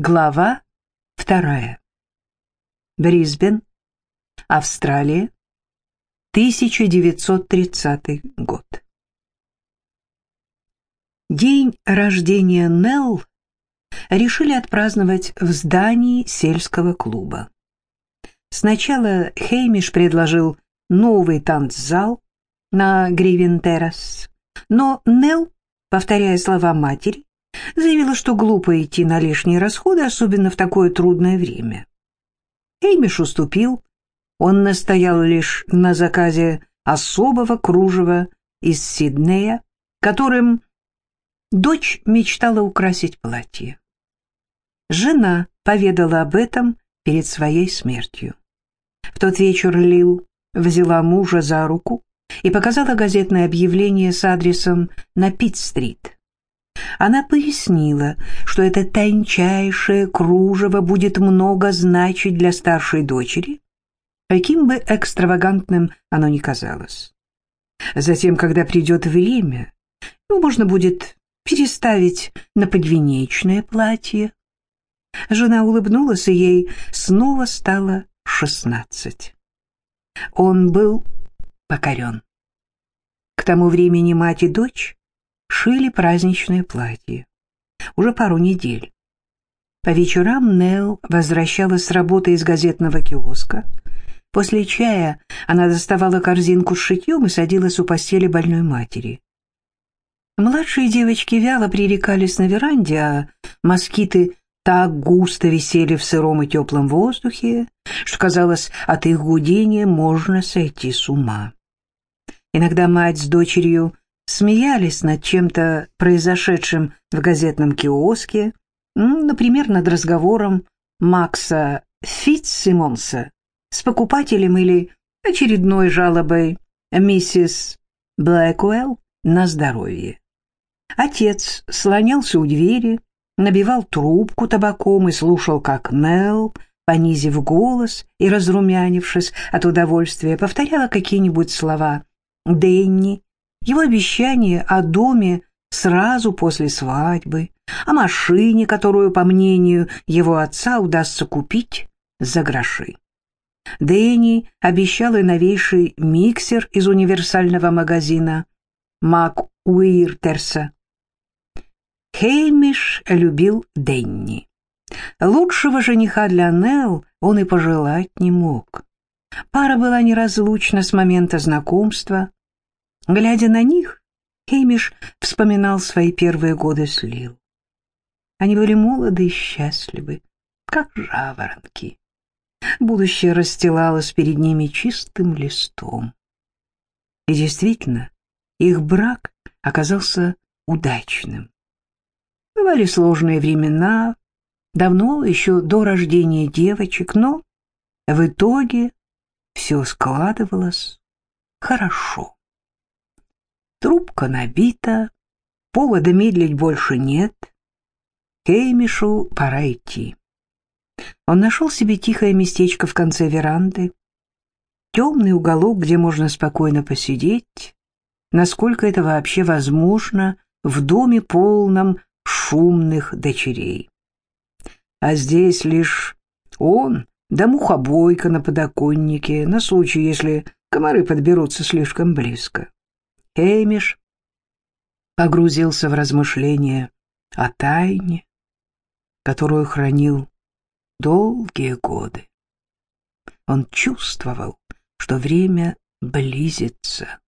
Глава вторая. Брисбен, Австралия, 1930 год. День рождения Нелл решили отпраздновать в здании сельского клуба. Сначала Хеймиш предложил новый танцзал на Гривен-террас, но Нелл, повторяя слова матери, заявила, что глупо идти на лишние расходы, особенно в такое трудное время. Эймиш уступил, он настоял лишь на заказе особого кружева из Сиднея, которым дочь мечтала украсить платье. Жена поведала об этом перед своей смертью. В тот вечер Лил взяла мужа за руку и показала газетное объявление с адресом на Пит-стрит. Она пояснила, что это тончайшее кружево будет много значить для старшей дочери, каким бы экстравагантным оно ни казалось. Затем, когда придет время, его можно будет переставить на подвенечное платье. Жена улыбнулась, и ей снова стало шестнадцать. Он был покорен. К тому времени мать и дочь шили праздничное платье. Уже пару недель. По вечерам Нелл возвращалась с работы из газетного киоска. После чая она доставала корзинку с шитьем и садилась у постели больной матери. Младшие девочки вяло пререкались на веранде, а москиты так густо висели в сыром и теплом воздухе, что, казалось, от их гудения можно сойти с ума. Иногда мать с дочерью смеялись над чем-то произошедшим в газетном киоске, например, над разговором Макса Фитцсимонса с покупателем или очередной жалобой миссис Блэквелл на здоровье. Отец слонялся у двери, набивал трубку табаком и слушал, как Нелл, понизив голос и разрумянившись от удовольствия, повторяла какие-нибудь слова Дэнни его обещание о доме сразу после свадьбы, о машине, которую, по мнению его отца, удастся купить за гроши. Дэнни обещал и новейший миксер из универсального магазина Мак Уиртерса. Хеймиш любил Дэнни. Лучшего жениха для Нелл он и пожелать не мог. Пара была неразлучна с момента знакомства, Глядя на них, Хеймиш вспоминал свои первые годы с Лил. Они были молоды и счастливы, как жаворонки. Будущее расстилалось перед ними чистым листом. И действительно, их брак оказался удачным. Бывали сложные времена, давно, еще до рождения девочек, но в итоге все складывалось хорошо. Трубка набита, повода медлить больше нет. Кеймишу пора идти. Он нашел себе тихое местечко в конце веранды, темный уголок, где можно спокойно посидеть, насколько это вообще возможно в доме полном шумных дочерей. А здесь лишь он да мухобойка на подоконнике, на случай, если комары подберутся слишком близко. Хеймиш погрузился в размышления о тайне, которую хранил долгие годы. Он чувствовал, что время близится,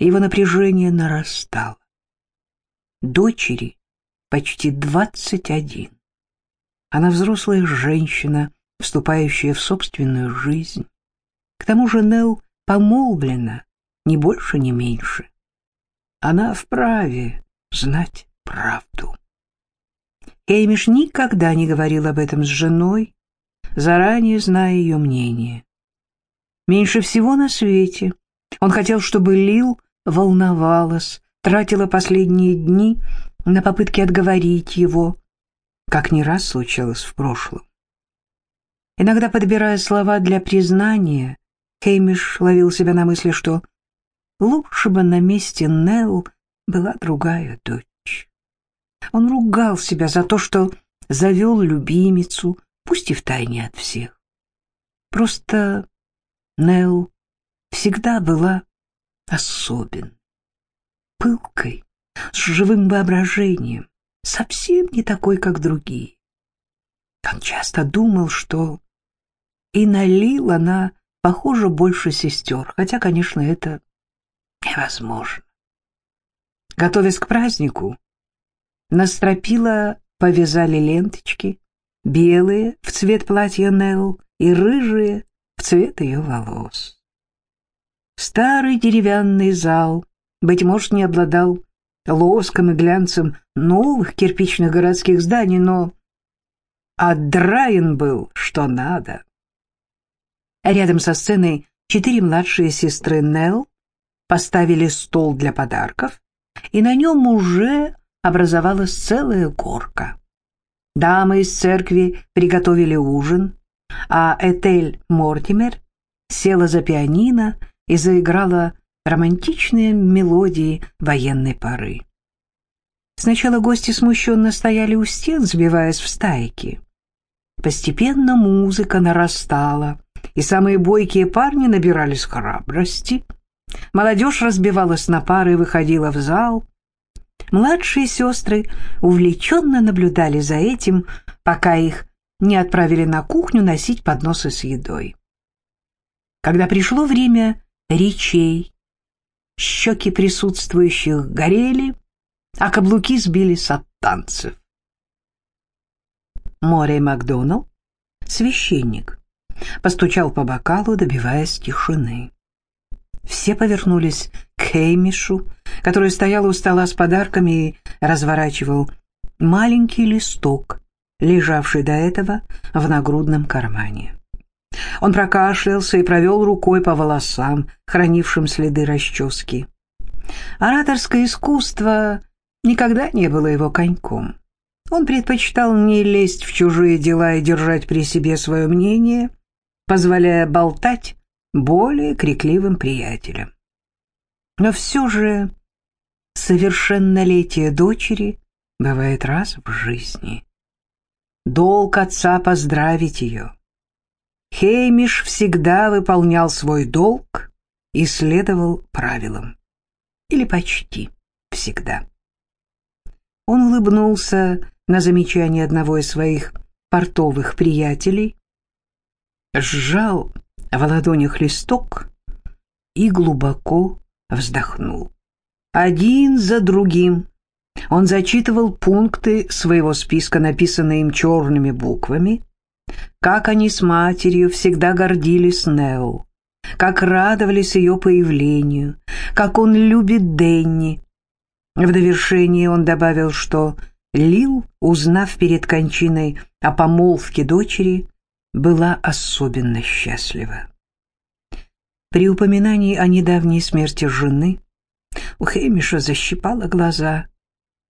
его напряжение нарастало. Дочери почти двадцать один. Она взрослая женщина, вступающая в собственную жизнь. К тому же Нелл помолвлена ни больше, ни меньше. Она вправе знать правду. Эймиш никогда не говорил об этом с женой, заранее зная ее мнение. Меньше всего на свете он хотел, чтобы Лил волновалась, тратила последние дни на попытки отговорить его, как не раз случалось в прошлом. Иногда, подбирая слова для признания, Хеймиш ловил себя на мысли, что Лучше бы на месте Нелл была другая дочь. Он ругал себя за то, что завел любимицу, пусть и втайне от всех. Просто Нелл всегда была особен, пылкой, с живым воображением, совсем не такой, как другие. Он часто думал, что и налил она, похоже, больше сестер, хотя, конечно, это невозможно. Готовясь к празднику, на стропила повязали ленточки, белые в цвет платья Нелл и рыжие в цвет ее волос. Старый деревянный зал, быть может, не обладал лоском и глянцем новых кирпичных городских зданий, но отдраен был, что надо. Рядом со сценой четыре младшие сестры Нелл поставили стол для подарков, и на нем уже образовалась целая горка. Дамы из церкви приготовили ужин, а Этель Мортимер села за пианино и заиграла романтичные мелодии военной поры. Сначала гости смущенно стояли у стен, сбиваясь в стайки. Постепенно музыка нарастала, и самые бойкие парни набирались храбрости. Молодежь разбивалась на пары и выходила в зал. Младшие сестры увлеченно наблюдали за этим, пока их не отправили на кухню носить подносы с едой. Когда пришло время речей, щеки присутствующих горели, а каблуки сбились от танцев. Морей Макдоналл, священник, постучал по бокалу, добиваясь тишины. Все повернулись к Хеймишу, который стоял у стола с подарками и разворачивал маленький листок, лежавший до этого в нагрудном кармане. Он прокашлялся и провел рукой по волосам, хранившим следы расчески. Ораторское искусство никогда не было его коньком. Он предпочитал не лезть в чужие дела и держать при себе свое мнение, позволяя болтать более крикливым приятелям. Но все же совершеннолетие дочери бывает раз в жизни. Долг отца поздравить ее. Хеймиш всегда выполнял свой долг и следовал правилам. Или почти всегда. Он улыбнулся на замечание одного из своих портовых приятелей, сжал в ладонях листок и глубоко вздохнул. Один за другим он зачитывал пункты своего списка, написанные им черными буквами, как они с матерью всегда гордились Нео, как радовались ее появлению, как он любит Денни. В довершение он добавил, что Лил, узнав перед кончиной о помолвке дочери, была особенно счастлива. При упоминании о недавней смерти жены у Хэмиша защипало глаза,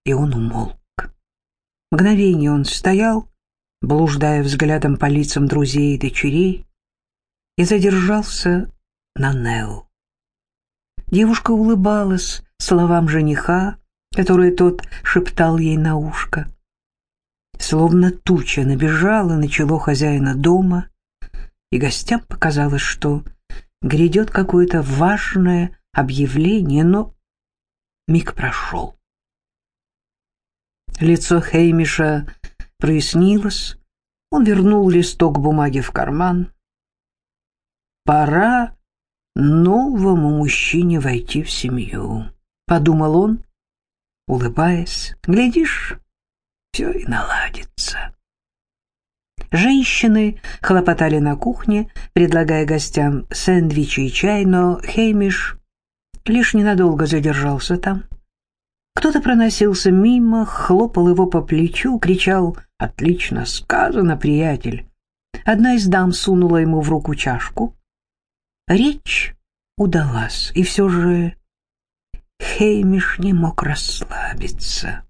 и он умолк. Мгновение он стоял, блуждая взглядом по лицам друзей и дочерей, и задержался на Нелл. Девушка улыбалась словам жениха, которые тот шептал ей на ушко. Словно туча набежала на чело хозяина дома, и гостям показалось, что грядет какое-то важное объявление, но миг прошел. Лицо Хеймиша прояснилось, он вернул листок бумаги в карман. «Пора новому мужчине войти в семью», — подумал он, улыбаясь. «Глядишь, все и наладится». Женщины хлопотали на кухне, предлагая гостям сэндвичи и чай, но Хеймиш лишь ненадолго задержался там. Кто-то проносился мимо, хлопал его по плечу, кричал «Отлично сказано, приятель!». Одна из дам сунула ему в руку чашку. Речь удалась, и все же Хеймиш не мог расслабиться.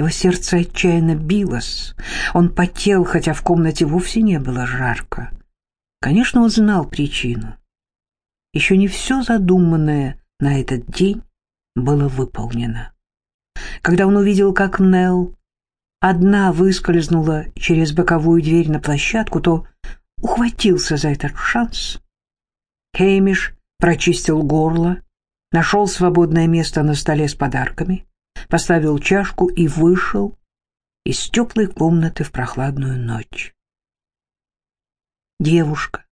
Его сердце отчаянно билось. Он потел, хотя в комнате вовсе не было жарко. Конечно, он знал причину. Еще не все задуманное на этот день было выполнено. Когда он увидел, как Нелл одна выскользнула через боковую дверь на площадку, то ухватился за этот шанс. Хеймиш прочистил горло, нашел свободное место на столе с подарками, поставил чашку и вышел из теплой комнаты в прохладную ночь. Девушка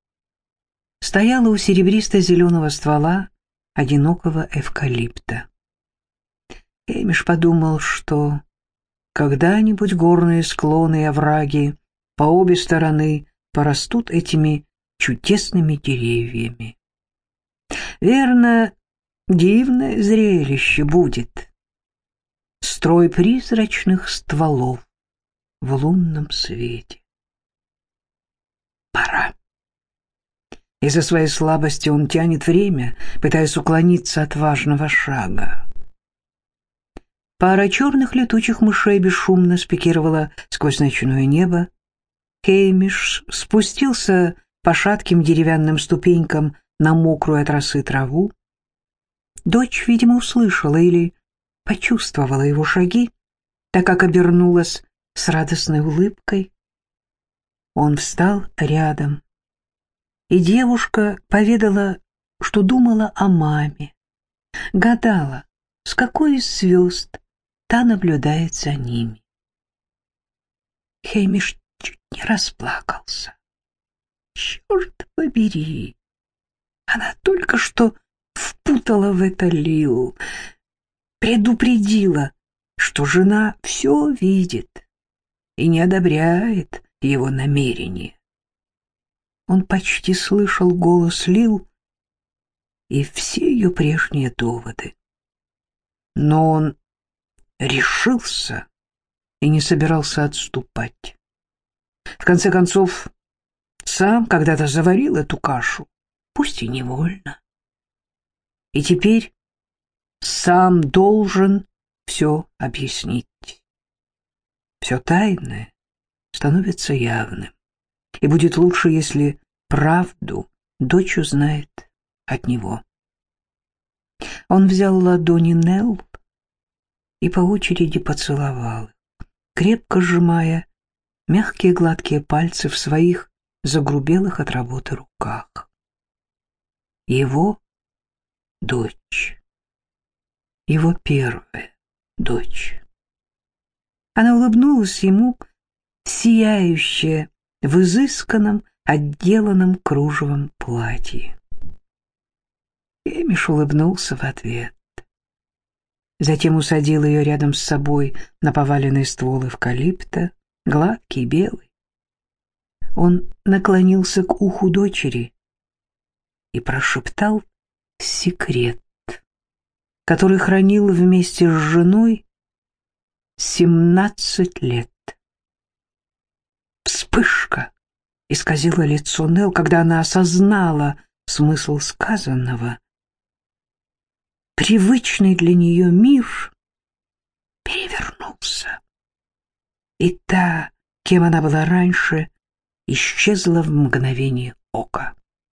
стояла у серебристо-зеленого ствола одинокого эвкалипта. Эмиш подумал, что когда-нибудь горные склоны и овраги по обе стороны порастут этими чудесными деревьями. Верно, дивное зрелище будет. Строй призрачных стволов в лунном свете. Пора. Из-за своей слабости он тянет время, пытаясь уклониться от важного шага. Пара черных летучих мышей бесшумно спикировала сквозь ночное небо. Хеймиш спустился по шатким деревянным ступенькам на мокрую от росы траву. Дочь, видимо, услышала или почувствовала его шаги, так как обернулась с радостной улыбкой. Он встал рядом, и девушка поведала, что думала о маме, гадала, с какой из звезд та наблюдает за ними. Хеймиш чуть не расплакался. Черт побери! Она только что впутала в это Лил, предупредила, что жена все видит и не одобряет его намерения. Он почти слышал голос Лил и все ее прежние доводы. Но он решился и не собирался отступать. В конце концов, сам когда-то заварил эту кашу, пусть и невольно. И теперь сам должен все объяснить. Все тайное становится явным и будет лучше, если правду дочь узнает от него. Он взял ладони Нелл и по очереди поцеловал, крепко сжимая мягкие гладкие пальцы в своих загрубелых от работы руках. Его дочь, его первая дочь. Она улыбнулась ему, сияющая в изысканном, отделанном кружевом платье. Эмиш улыбнулся в ответ. Затем усадил ее рядом с собой на поваленный ствол эвкалипта, гладкий, белый. Он наклонился к уху дочери и прошептал секрет, который хранил вместе с женой семнадцать лет. Вспышка исказила лицо Нел, когда она осознала смысл сказанного. Привычный для нее мир перевернулся. И та, кем она была раньше, исчезла в мгновение ока.